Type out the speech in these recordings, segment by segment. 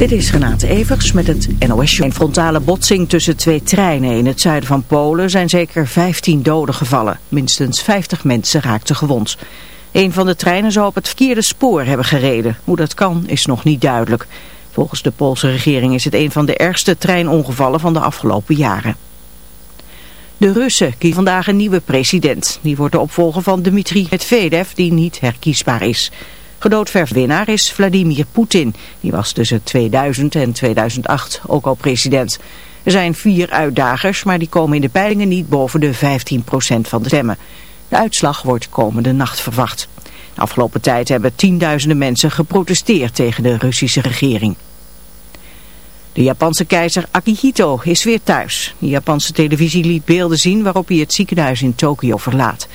Dit is Renate Evers met het NOS. Een frontale botsing tussen twee treinen in het zuiden van Polen zijn zeker 15 doden gevallen. Minstens 50 mensen raakten gewond. Een van de treinen zou op het verkeerde spoor hebben gereden. Hoe dat kan is nog niet duidelijk. Volgens de Poolse regering is het een van de ergste treinongevallen van de afgelopen jaren. De Russen kiezen vandaag een nieuwe president. Die wordt de opvolger van Dmitri Medvedev die niet herkiesbaar is. Gedoodverfwinnaar is Vladimir Poetin. Die was tussen 2000 en 2008 ook al president. Er zijn vier uitdagers, maar die komen in de peilingen niet boven de 15% van de stemmen. De uitslag wordt komende nacht verwacht. De afgelopen tijd hebben tienduizenden mensen geprotesteerd tegen de Russische regering. De Japanse keizer Akihito is weer thuis. De Japanse televisie liet beelden zien waarop hij het ziekenhuis in Tokio verlaat.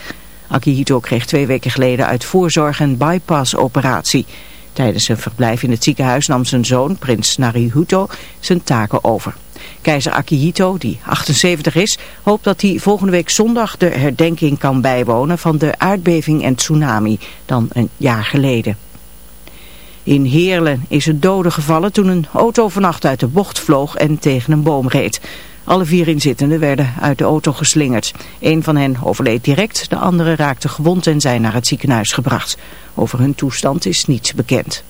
Akihito kreeg twee weken geleden uit voorzorg een bypass-operatie. Tijdens zijn verblijf in het ziekenhuis nam zijn zoon, prins Narihuto, zijn taken over. Keizer Akihito, die 78 is, hoopt dat hij volgende week zondag de herdenking kan bijwonen van de aardbeving en tsunami, dan een jaar geleden. In Heerlen is het doden gevallen toen een auto vannacht uit de bocht vloog en tegen een boom reed. Alle vier inzittenden werden uit de auto geslingerd. Een van hen overleed direct, de andere raakte gewond en zijn naar het ziekenhuis gebracht. Over hun toestand is niets bekend.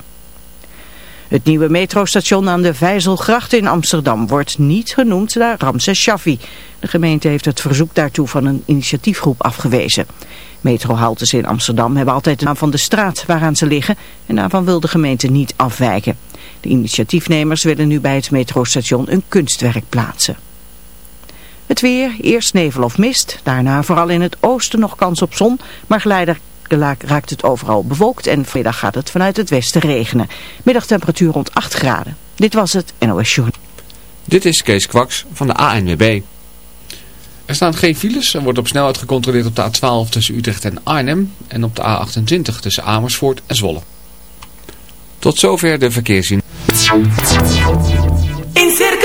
Het nieuwe metrostation aan de Vijzelgracht in Amsterdam wordt niet genoemd naar Ramses Shaffi. De gemeente heeft het verzoek daartoe van een initiatiefgroep afgewezen. Metrohaltes in Amsterdam hebben altijd de naam van de straat waaraan ze liggen en daarvan wil de gemeente niet afwijken. De initiatiefnemers willen nu bij het metrostation een kunstwerk plaatsen. Het weer, eerst nevel of mist, daarna vooral in het oosten nog kans op zon, maar geleidelijk raakt het overal bewolkt en vanmiddag gaat het vanuit het westen regenen. Middagtemperatuur rond 8 graden. Dit was het NOS Journal. Dit is Kees Kwaks van de ANWB. Er staan geen files. Er wordt op snelheid gecontroleerd op de A12 tussen Utrecht en Arnhem en op de A28 tussen Amersfoort en Zwolle. Tot zover de verkeerszien. In Circus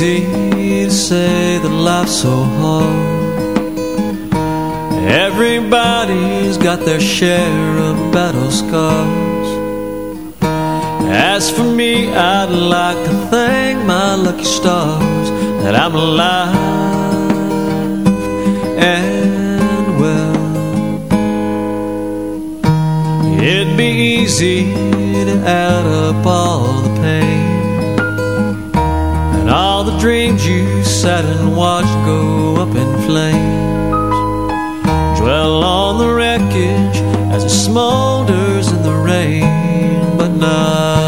Easy to say that life's so hard. Everybody's got their share of battle scars. As for me, I'd like to thank my lucky stars That I'm alive and well. It'd be easy to add up all the pain dreams you sat and watched go up in flames. Dwell on the wreckage as it smolders in the rain But not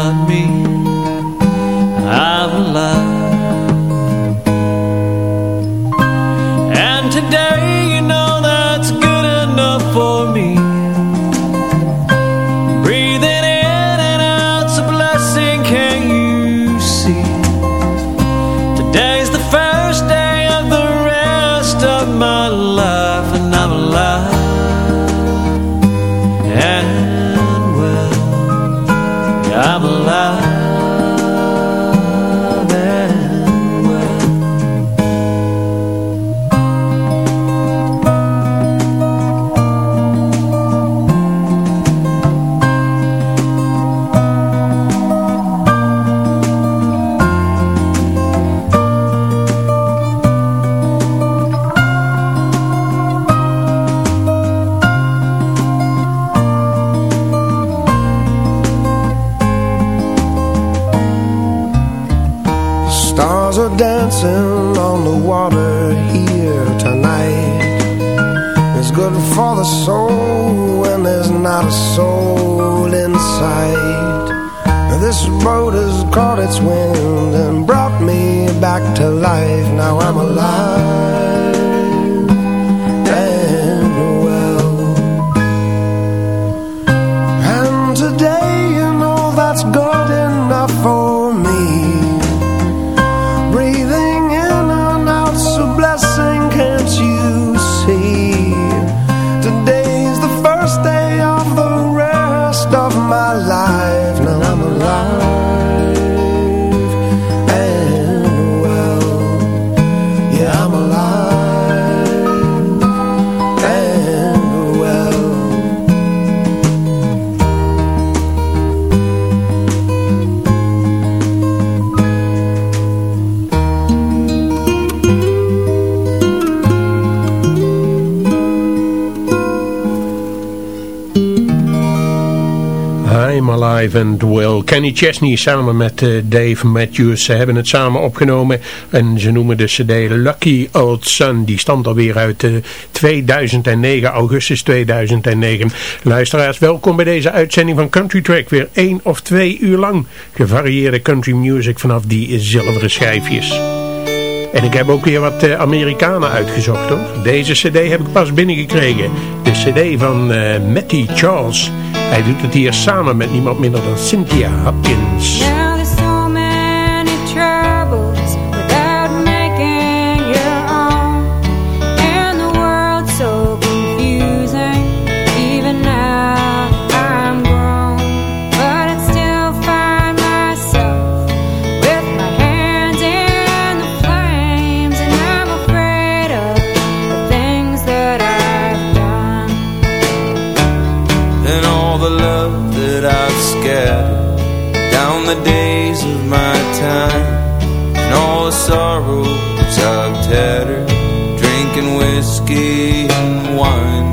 Chesney samen met eh, Dave Matthews. Ze hebben het samen opgenomen en ze noemen de cd Lucky Old Sun. Die stamt alweer uit eh, 2009, augustus 2009. Luisteraars, welkom bij deze uitzending van Country Track. Weer één of twee uur lang gevarieerde country music vanaf die zilveren schijfjes. En ik heb ook weer wat eh, Amerikanen uitgezocht hoor. Deze cd heb ik pas binnengekregen cd van eh, Matty Charles. Hij doet het hier samen met niemand minder dan Cynthia Hopkins.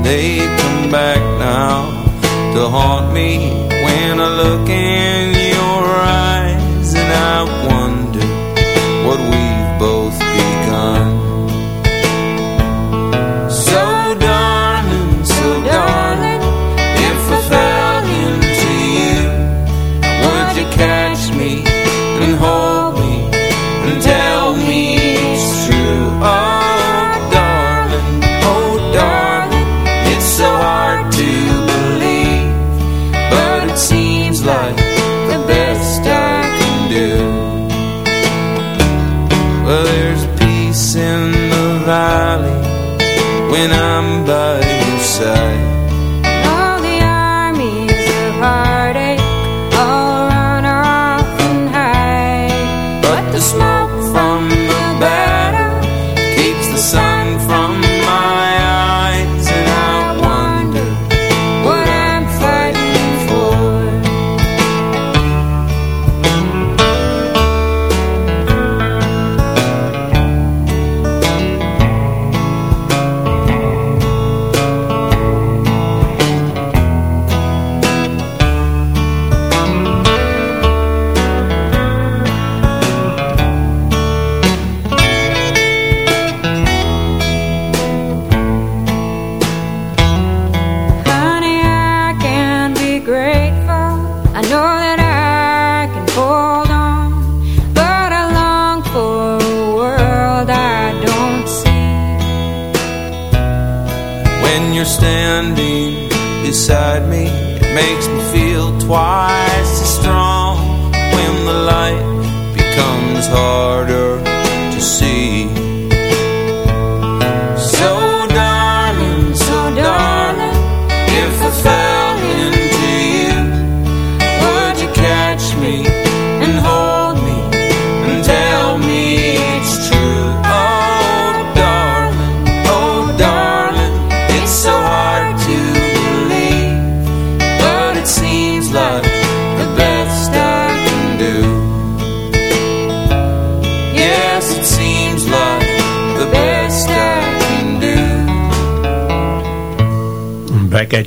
they come back now to haunt me when I look in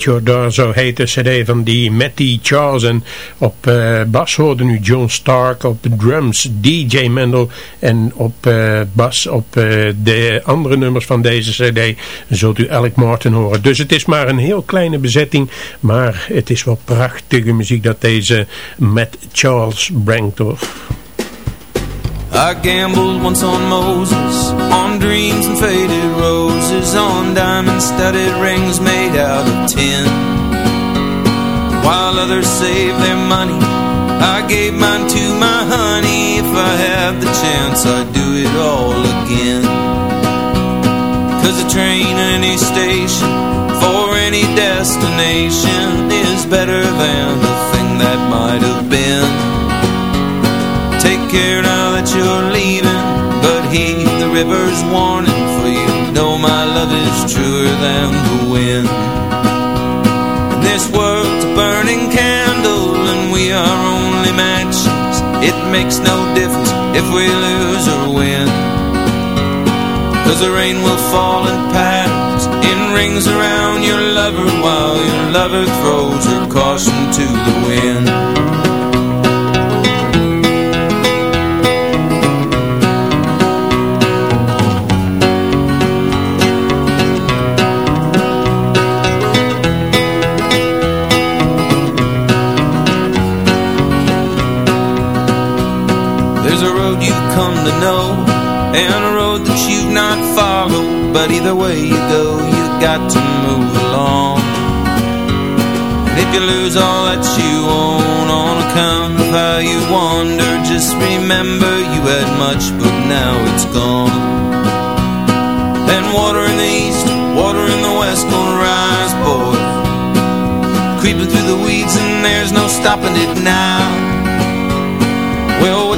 Door, zo heet de cd van die Matty Charles. En op uh, bas hoorde nu John Stark, op drums DJ Mendel. En op uh, bas op uh, de andere nummers van deze cd zult u Alec Martin horen. Dus het is maar een heel kleine bezetting, maar het is wel prachtige muziek dat deze Matt Charles brengt. I gambled once on Moses, on dreams and faded roses, on diamond-studded rings made out of tin. While others save their money, I gave mine to my honey. If I had the chance, I'd do it all again. Cause a train at any station, for any destination, is better than the thing that might have been. Take care now that you're leaving But heed the river's warning you know my love is truer than the wind. And This world's a burning candle And we are only matches. It makes no difference if we lose or win. Cause the rain will fall in patterns In rings around your lover While your lover throws her caution to the wind And a road that you've not followed. But either way you go, you got to move along. And if you lose all that you own On account of how you wander Just remember you had much, but now it's gone. And water in the east, water in the west Gonna rise, boy. Creeping through the weeds and there's no stopping it now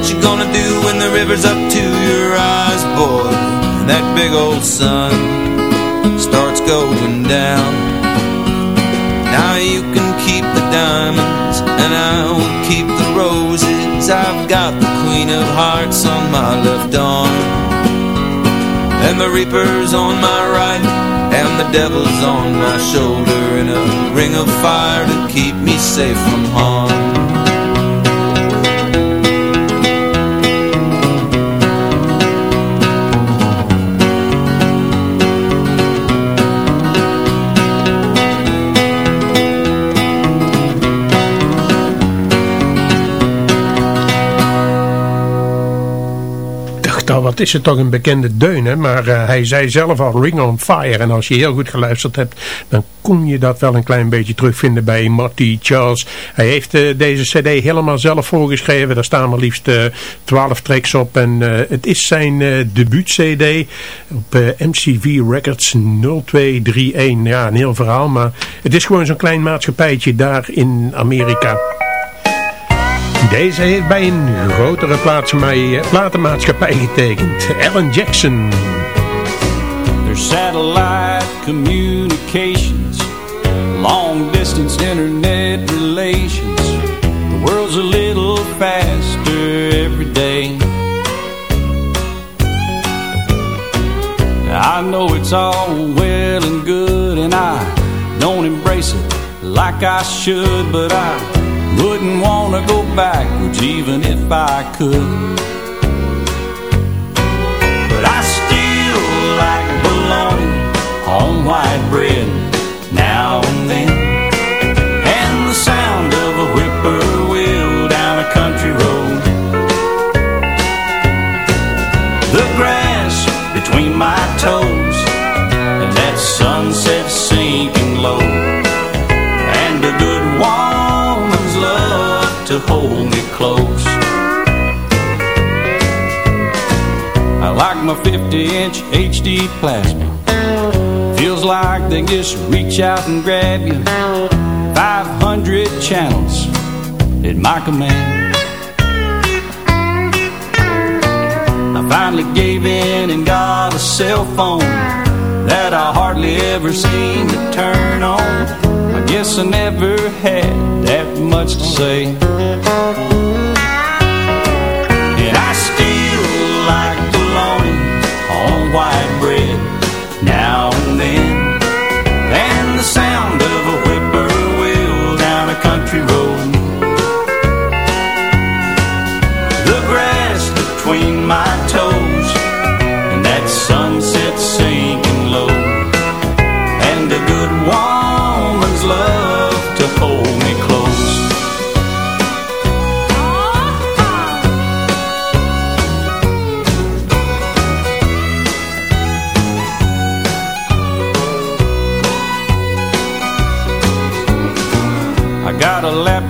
what you gonna do when the river's up to your eyes, boy? And that big old sun starts going down. Now you can keep the diamonds, and I will keep the roses. I've got the queen of hearts on my left arm, and the reaper's on my right, and the devil's on my shoulder, and a ring of fire to keep me safe from harm. Wat is het toch een bekende deun, hè? Maar uh, hij zei zelf al Ring on Fire. En als je heel goed geluisterd hebt, dan kon je dat wel een klein beetje terugvinden bij Marty Charles. Hij heeft uh, deze cd helemaal zelf voorgeschreven. Daar staan maar liefst uh, 12 tracks op. En uh, het is zijn debuut cd op MCV Records 0231. Ja, een heel verhaal, maar het is gewoon zo'n klein maatschappijtje daar in Amerika. Deze heeft bij een grotere platenmaatschappij getekend. Alan Jackson. There's satellite communications. Long distance internet relations. The world's a little faster every day. I know it's all well and good and I don't embrace it like I should, but I wouldn't want to go backwards even if I could. But I still like bologna on white bread now and then. And the sound of a whippoorwill down a country road. The grass between my toes hold me close. I like my 50-inch HD plasma. Feels like they just reach out and grab you. 500 channels at my command. I finally gave in and got a cell phone that I hardly ever seem to turn on. I guess I never had that much to say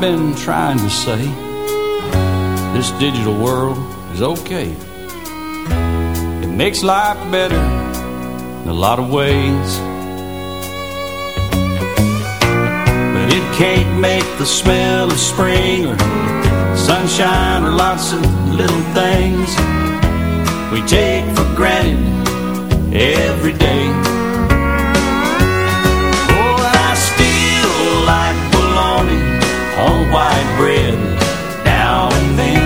I've been trying to say this digital world is okay. It makes life better in a lot of ways. But it can't make the smell of spring or sunshine or lots of little things we take for granted every day. On white bread now and then.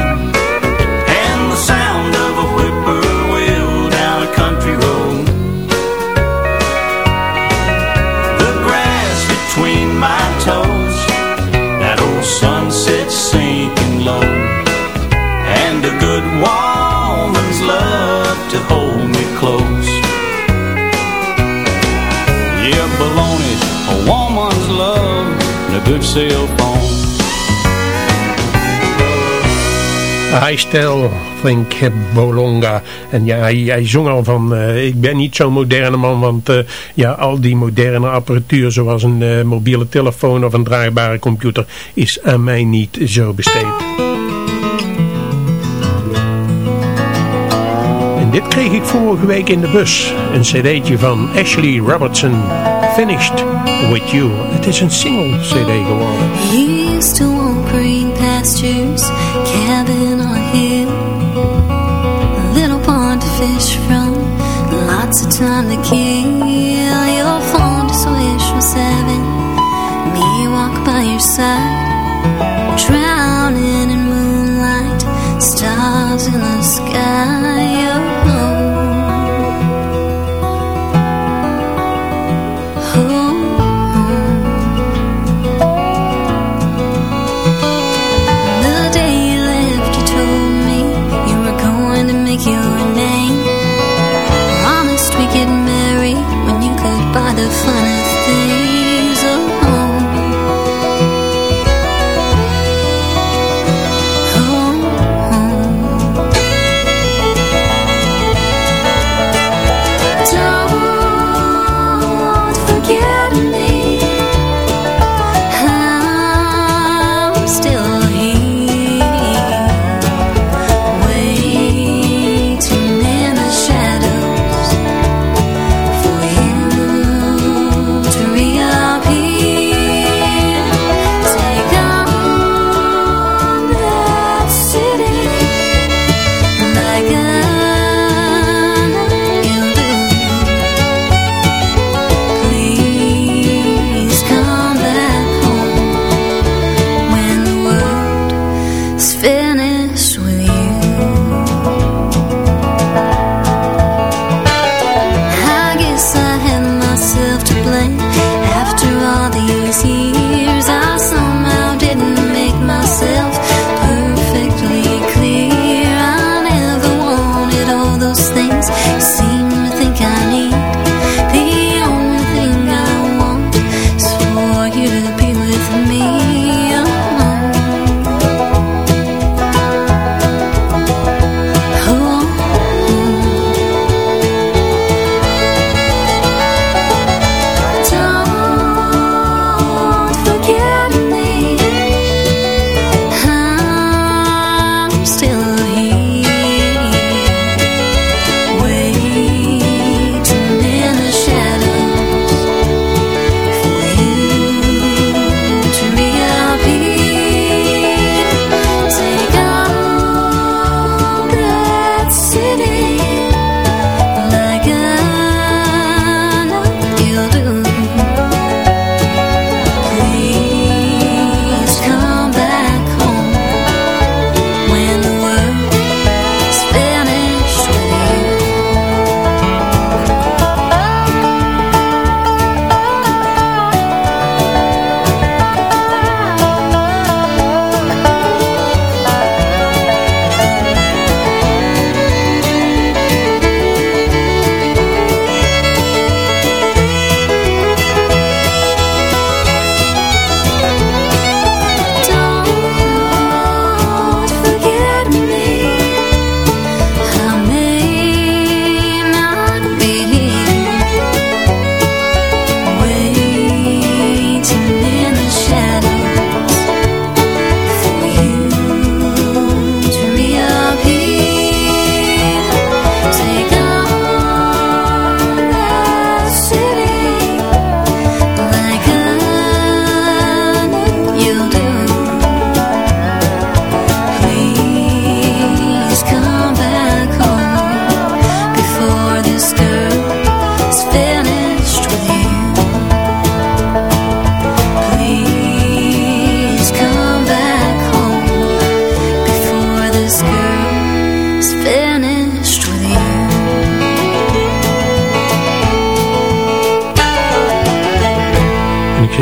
And the sound of a whippoorwill down a country road. The grass between my toes, that old sunset sinking low. And a good woman's love to hold me close. Yeah, baloney, a woman's love, and a good cell phone. I still think Bolonga. En ja, hij, zong al van, eh, ik ben niet zo'n moderne man, want eh, ja, al die moderne apparatuur zoals een eh, mobiele telefoon of een draagbare computer is aan mij niet zo besteed. En dit kreeg ik vorige week in de bus. Een cd'tje van Ashley Robertson, Finished With You. Het is een single cd geworden. Pastures, cabin time to kill. Your fondest wish was heaven, me walk by your side, drowning in moonlight, stars in the sky.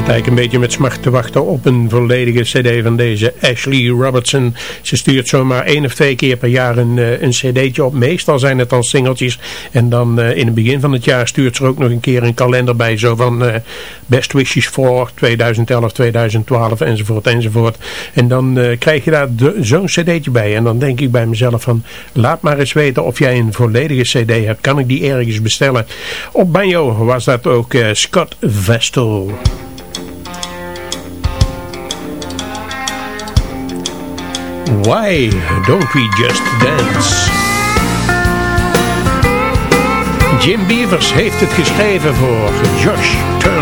Zit eigenlijk een beetje met smart te wachten op een volledige cd van deze Ashley Robertson. Ze stuurt zomaar één of twee keer per jaar een, eh, een cd'tje op. Meestal zijn het dan singeltjes. En dan uh, in het begin van het jaar stuurt ze ook nog een keer een kalender bij. Zo van uh, Best Wishes for 2011, 2012 enzovoort enzovoort. En dan krijg je daar zo'n cd'tje bij. En dan denk ik bij mezelf van laat maar eens weten of jij een volledige cd hebt. Kan ik die ergens bestellen? Op banjo was dat ook Scott Vestal. Why don't we just dance? Jim Beavers heeft het geschreven voor Josh Turner.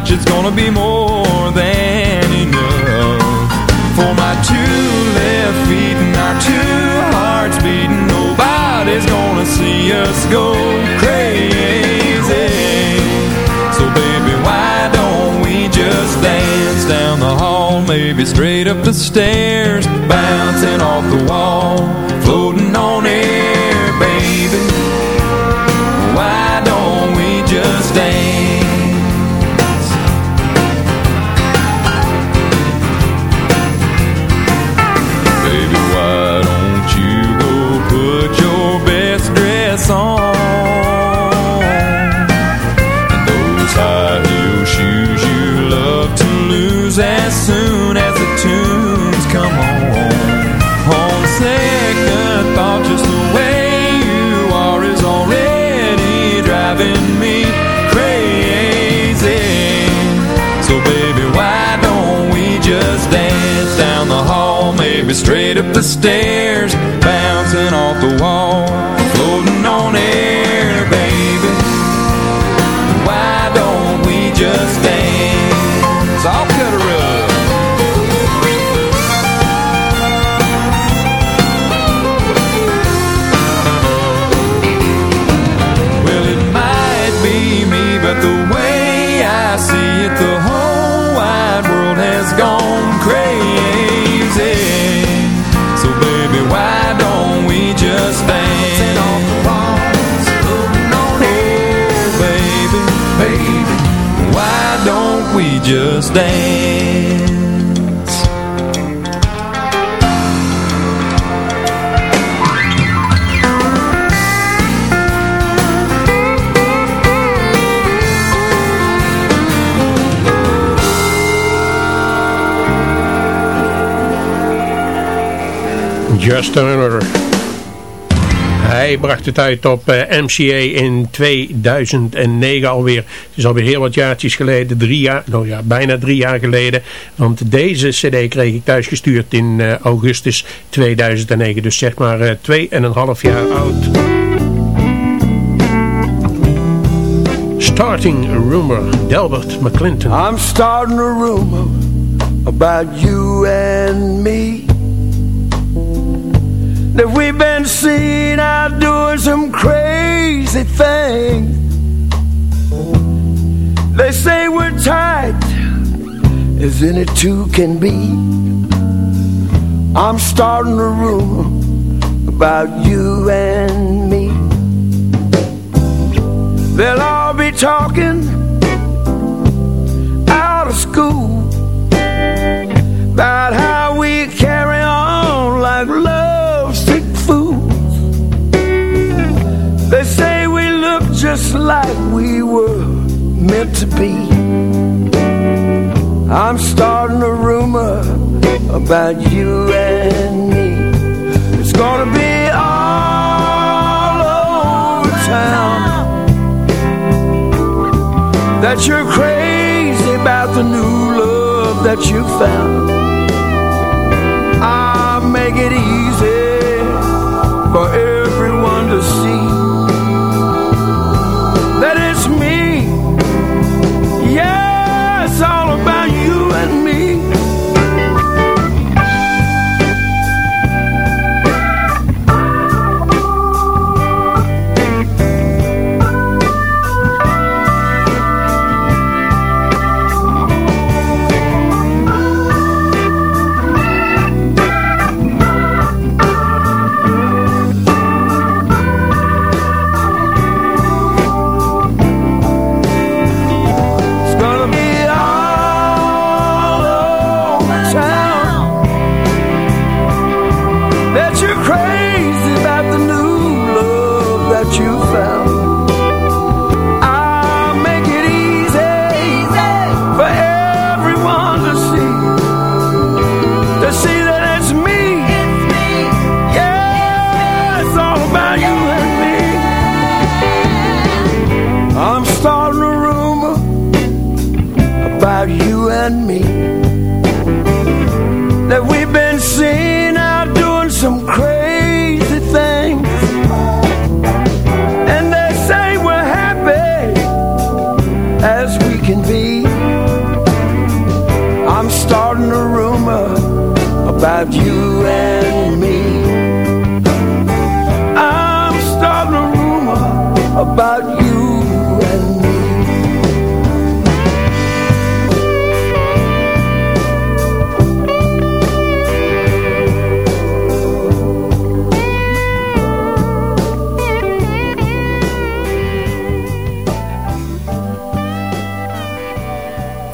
Couch, it's gonna be more than enough. For my two left feet and our two hearts beating, nobody's gonna see us go crazy. So baby, why don't we just dance down the hall, maybe straight up the stairs, bouncing off the wall, up the stairs, we just dance? Just Turner. Bracht het uit op eh, MCA in 2009 alweer. Het is alweer heel wat jaartjes geleden. Drie jaar, nou ja, bijna drie jaar geleden. Want deze cd kreeg ik thuis gestuurd in eh, augustus 2009. Dus zeg maar eh, twee en een half jaar oud. Starting a rumor, Delbert McClinton. I'm starting a rumor about you and me. That we've been seen out doing some crazy things. They say we're tight as any two can be. I'm starting a rumor about you and me. They'll all be talking out of school about how just like we were meant to be. I'm starting a rumor about you and me. It's gonna be all over town that you're crazy about the new love that you found.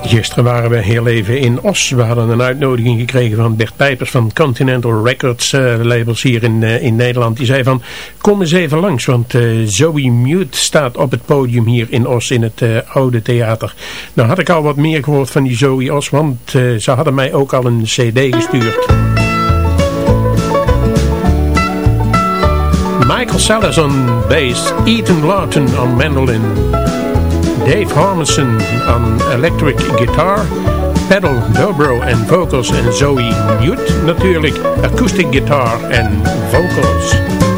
Gisteren waren we heel even in Os. We hadden een uitnodiging gekregen van Bert Pijpers van Continental Records uh, labels hier in, uh, in Nederland. Die zei van, kom eens even langs, want uh, Zoe Mute staat op het podium hier in Os in het oude theater. Nou had ik al wat meer gehoord van die Zoe Os, want ze hadden mij ook al een cd gestuurd. Michael Sellers on bass, Ethan Lawton on mandolin, Dave Harmison on electric guitar, pedal, dobro en vocals en Zoe Mute natuurlijk acoustic guitar en vocals.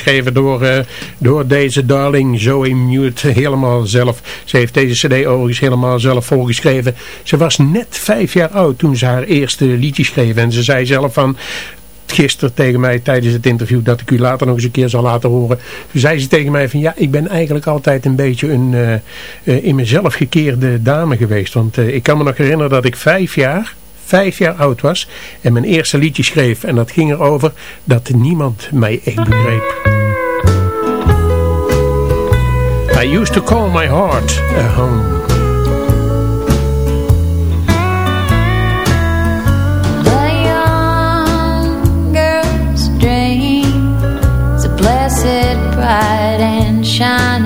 Geschreven door, eh, door deze darling Zoe Mute helemaal zelf. Ze heeft deze cd overigens helemaal zelf volgeschreven. Ze was net vijf jaar oud toen ze haar eerste liedje schreef en ze zei zelf van gisteren tegen mij tijdens het interview dat ik u later nog eens een keer zal laten horen. Toen zei ze tegen mij van ja, ik ben eigenlijk altijd een beetje een uh, in mezelf gekeerde dame geweest. Want ik kan me nog herinneren dat ik vijf jaar, vijf jaar oud was en mijn eerste liedje schreef. En dat ging erover dat niemand mij echt begreep. I used to call my heart a home. bright and shining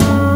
amor.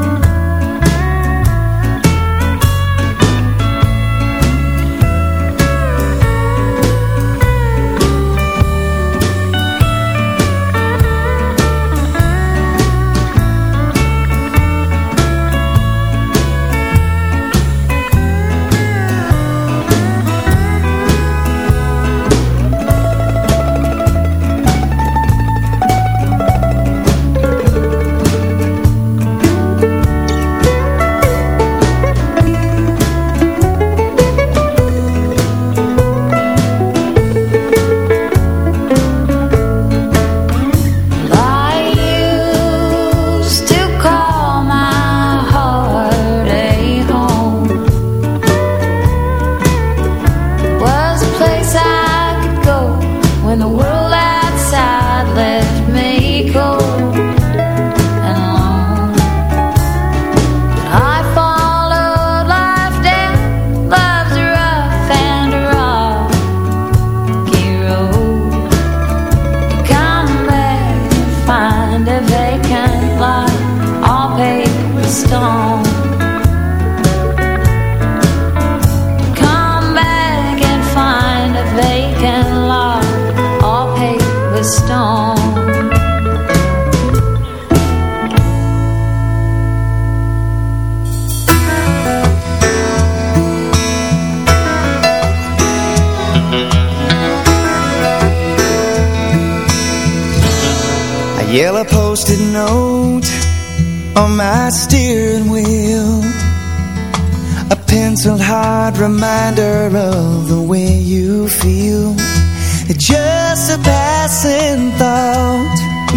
Just a passing thought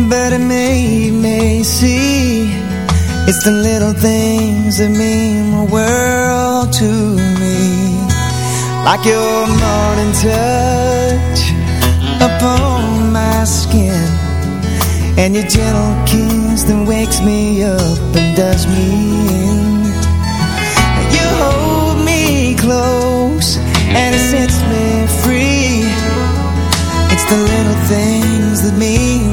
But it made me see. It's the little things that mean the world to me. Like your morning touch upon my skin And your gentle kiss that wakes me up and does me in. You hold me close and it the little things that mean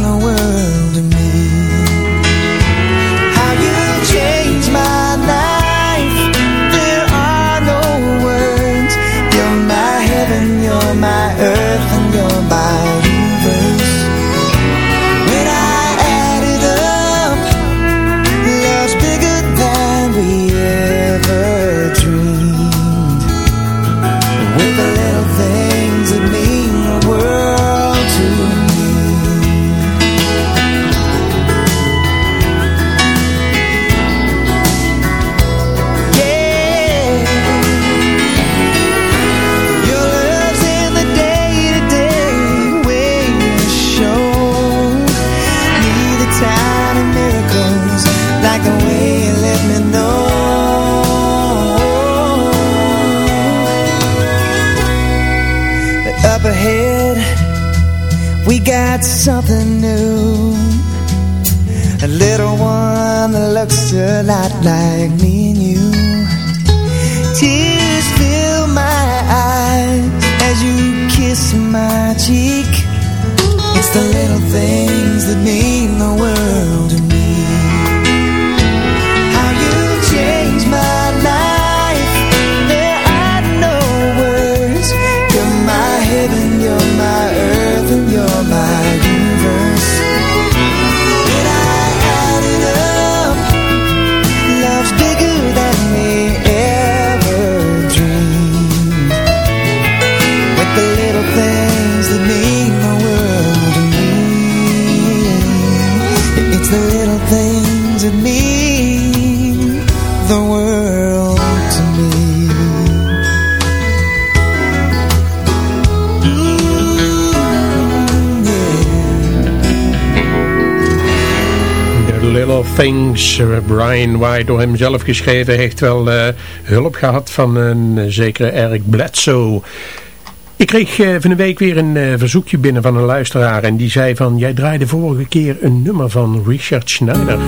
a like me and you. Tears fill my eyes as you kiss my cheek. It's the little things that mean the world Brian White door hem zelf geschreven, heeft wel eh, hulp gehad van een eh, zekere Eric Bledsoe. Ik kreeg eh, van de week weer een verzoekje binnen van een luisteraar en die zei van, jij draaide vorige keer een nummer van Richard Schneider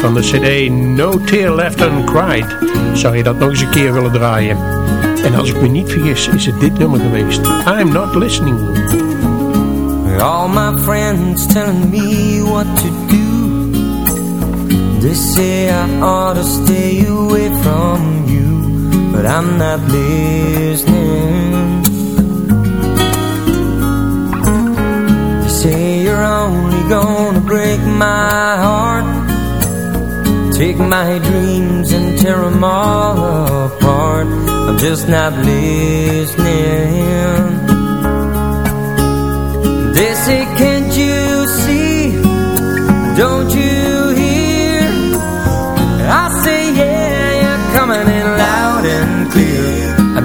van de cd No Tear Left Uncried. Zou je dat nog eens een keer willen draaien? En als ik me niet vergis is het dit nummer geweest. I'm Not Listening. All my friends telling me what to do They say I ought to stay away from you But I'm not listening. They say you're only gonna break my heart. Take my dreams and tear them all apart. I'm just not listening. They say,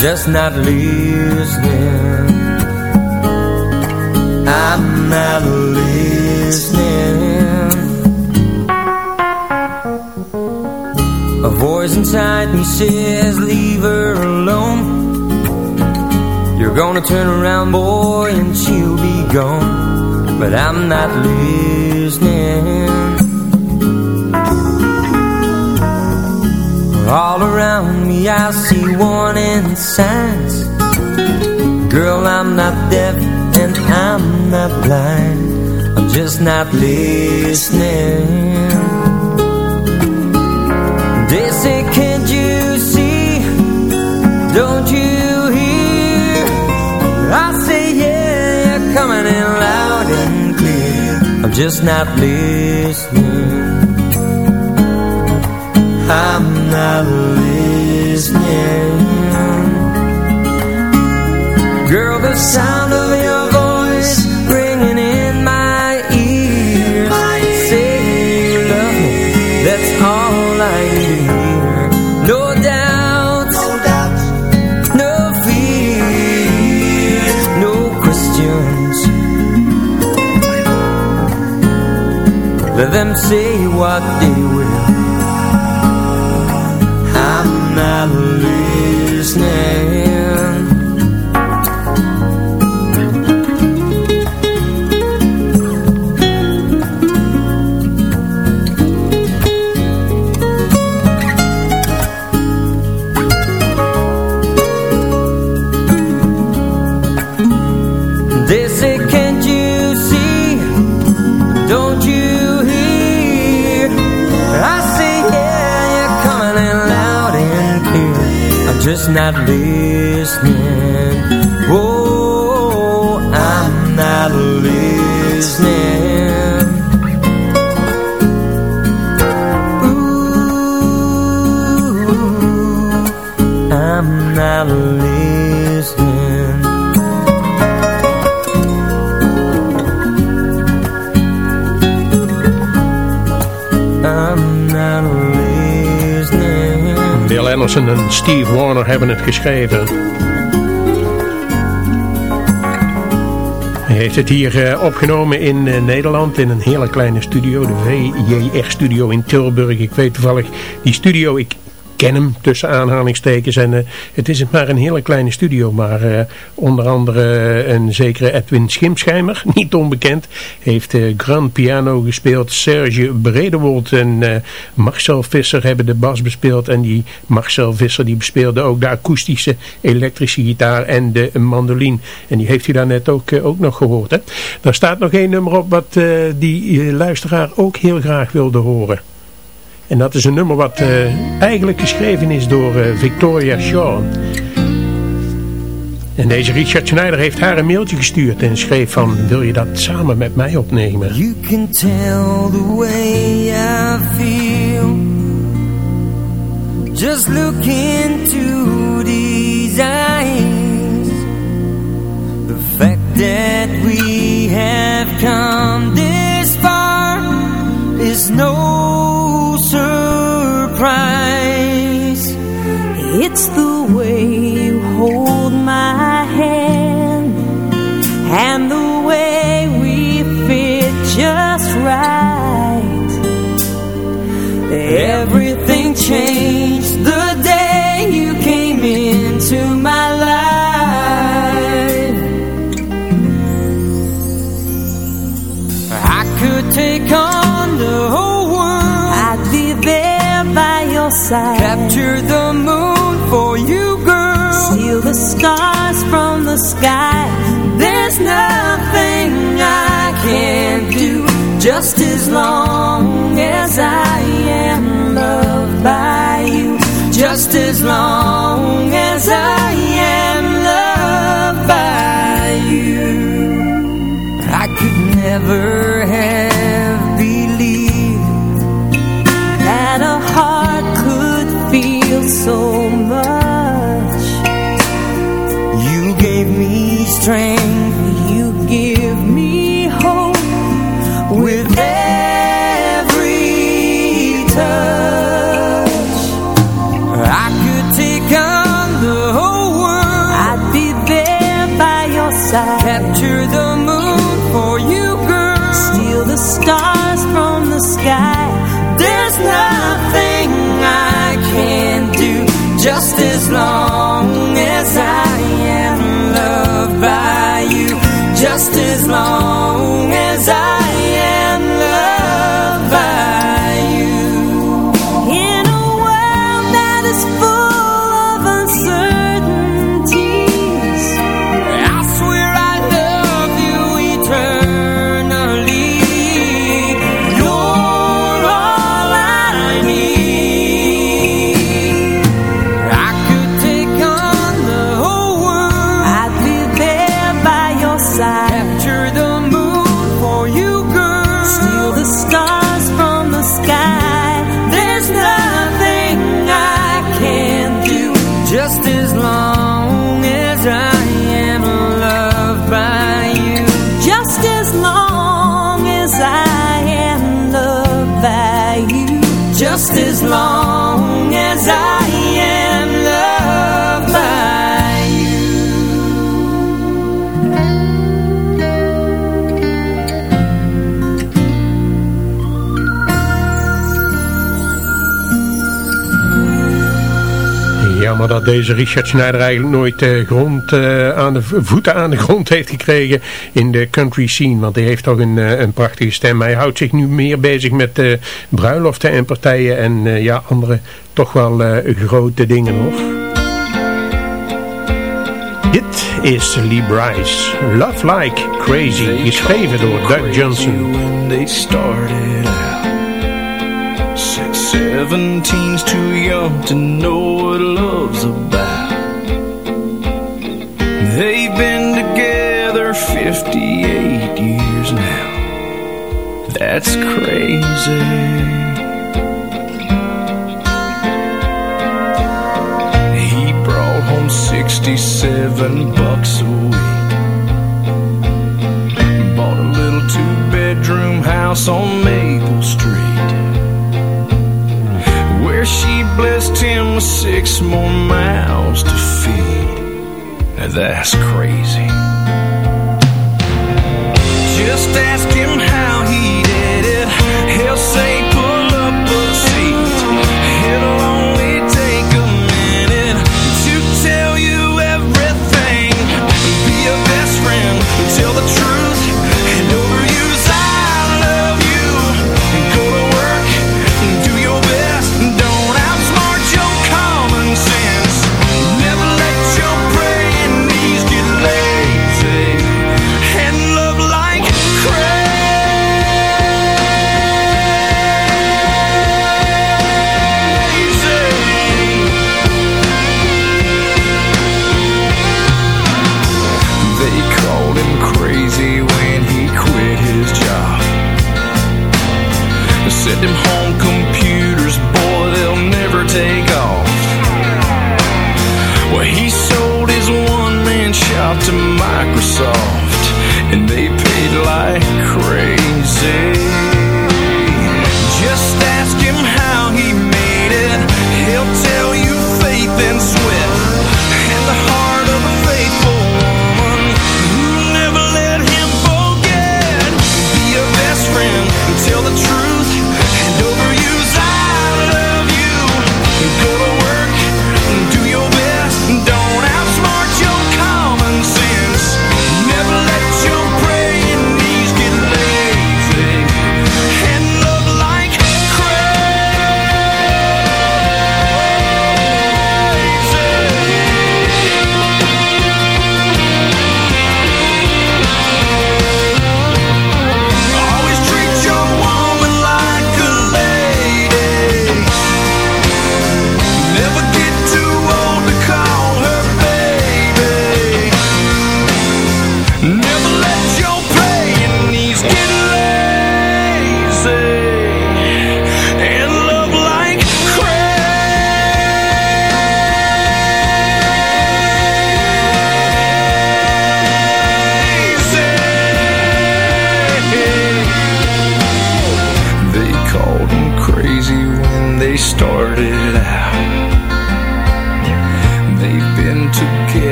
just not listening. I'm not listening. A voice inside me says, leave her alone. You're gonna turn around, boy, and she'll be gone. But I'm not listening. All around me, I see warning signs. Girl, I'm not deaf and I'm not blind. I'm just not listening. They say, can't you see? Don't you hear? I say, yeah, you're coming in loud and clear. I'm just not listening. I'm never near. Girl, the sound of your voice ringing in my ears. My Say you love me, that's all I need to hear. No doubt, no, doubt. no fears, no questions. Let them say what they will. his name just not listening. Oh, I'm not listening. En Steve Warner hebben het geschreven. Hij heeft het hier eh, opgenomen in eh, Nederland in een hele kleine studio, de VJR studio in Tilburg. Ik weet toevallig die studio, ik ken hem tussen aanhalingstekens en eh, het is maar een hele kleine studio, maar eh, onder andere eh, een zekere Edwin Schimschijmer, niet onbekend, heeft eh, grand piano gespeeld. Serge Bredewold en Marcel Visser hebben de bas bespeeld en die Marcel Visser die bespeelde ook de akoestische elektrische gitaar en de mandoline. En die heeft u daar net ook, ook nog gehoord. Hè? Daar staat nog één nummer op wat die luisteraar ook heel graag wilde horen. En dat is een nummer wat eh, eigenlijk geschreven is door eh, Victoria Shaw. En deze Richard Schneider heeft haar een mailtje gestuurd en schreef van, wil je dat samen met mij opnemen? You can tell the way I feel Just look into these eyes The fact that we have come this Is no surprise. It's the way you hold my hand and the just as long as I am loved by you. Just as long as I am loved by you. I could never have believed That a heart could feel so dat deze Richard Schneider eigenlijk nooit eh, grond, eh, aan de voeten aan de grond heeft gekregen in de country scene. Want hij heeft toch een, eh, een prachtige stem. Hij houdt zich nu meer bezig met bruiloften en partijen en ja, andere toch wel grote dingen nog. Dit is Lee Bryce. Love Like Crazy, geschreven door Doug Johnson. Seventeen's too young to know what love's about. They've been together 58 years now. That's crazy. He brought home 67 bucks a week Bought a little two-bedroom house on Maple Street she blessed him with six more mouths to feed. Now that's crazy.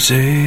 easy.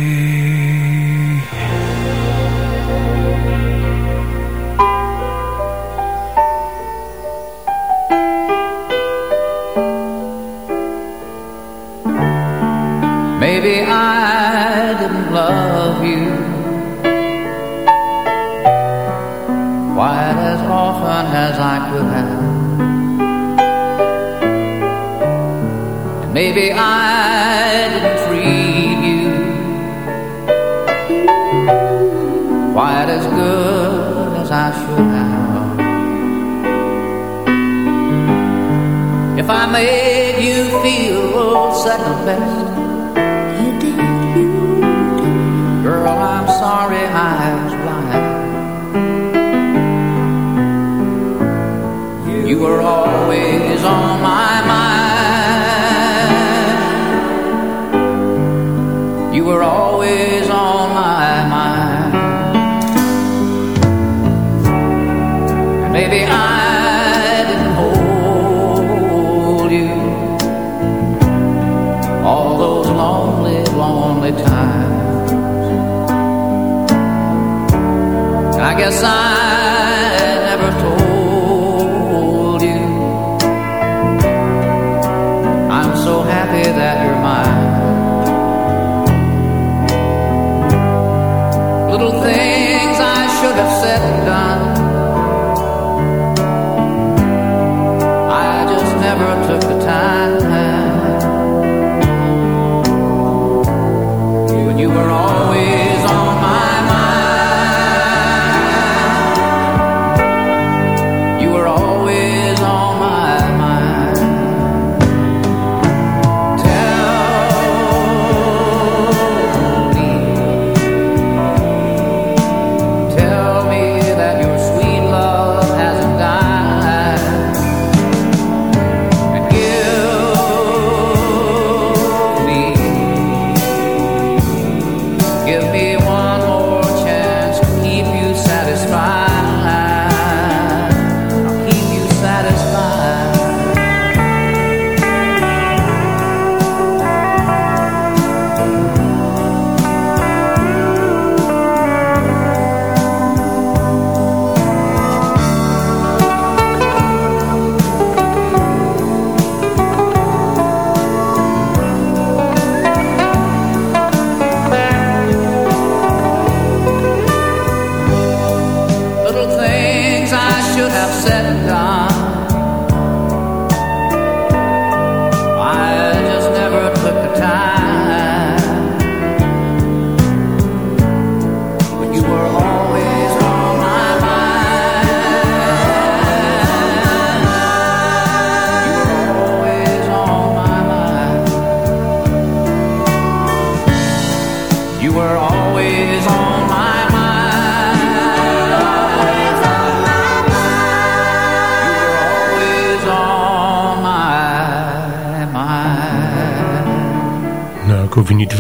lonely times. I guess I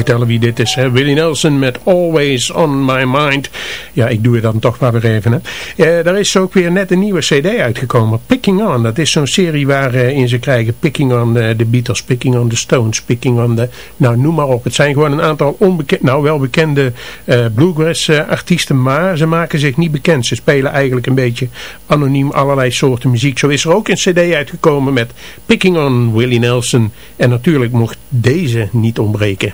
vertellen wie dit is. Hè? Willie Nelson met Always On My Mind. Ja, ik doe het dan toch maar weer even. Hè? Eh, er is ook weer net een nieuwe cd uitgekomen. Picking On. Dat is zo'n serie waarin ze krijgen Picking On The Beatles, Picking On The Stones, Picking On The... Nou, noem maar op. Het zijn gewoon een aantal onbekende, nou wel bekende eh, bluegrass eh, artiesten. Maar ze maken zich niet bekend. Ze spelen eigenlijk een beetje anoniem allerlei soorten muziek. Zo is er ook een cd uitgekomen met Picking On Willie Nelson. En natuurlijk mocht deze niet ontbreken.